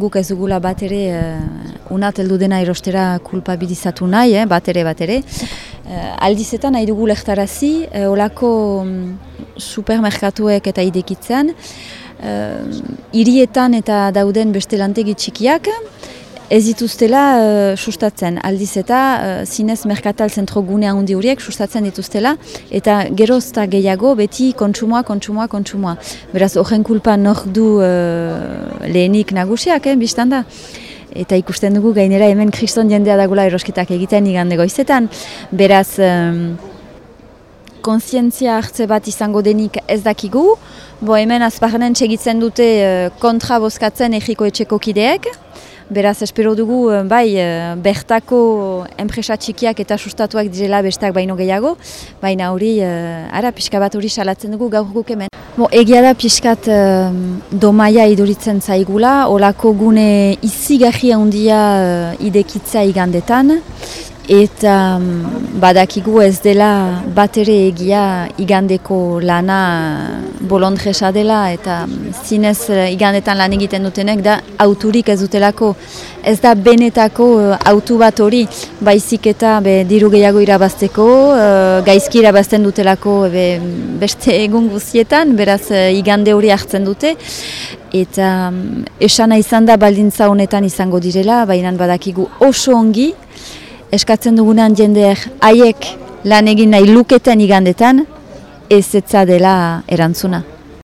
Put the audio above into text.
guk ez dugula bat ere uh, unat heldu dena erostera kulpabilizatu nahi, eh, bat ere, bat ere. Uh, aldizetan nahi dugu lehtarazi, uh, olako um, supermerkatuek eta idekitzen, uh, irietan eta dauden beste lantegi txikiak, ez dituztela uh, sustatzen, aldiz eta uh, zinez merkatal zentro gunea hundi horiek sustatzen dituztela, eta gerozta gehiago beti kontsumoa, kontsumoa, kontsumoa. Beraz, horren kulpa nor du uh, lehenik nagusiak, eh, biztan da? Eta ikusten dugu gainera hemen kriston jendea dagula erosketak egiten igande goizetan. Beraz, um, konsientzia hartze bat izango denik ez dakigu, bo hemen azparnen txegitzen dute kontra bozkatzen egiko etxeko kideek, Beraz, espero dugu, eh, bai, eh, bertako enpresa txikiak eta sustatuak direla bestak baino gehiago, baina hori, eh, ara, pixka bat hori salatzen dugu gaur guk hemen. Bo, egia da pixkat domaia iduritzen zaigula, olako gune izi gaji handia idekitza igandetan, eta mm, badakigu ez dela bat ere egia igandeko lana bolondresa dela eta mm, zinez eh, igandetan lan egiten dutenek da auturik ez dutelako. Ez da benetako uh, autu bat hori baizik eta be, diru gehiago irabazteko uh, gaizki irabazten dutelako be, beste egun guzietan beraz igande hori hartzen dute. Eta esana izan da baldintza honetan izango direla baina badakigu oso ongi eskatzen dugunean jendeak haiek lan egin nahi luketen igandetan ez dela erantzuna.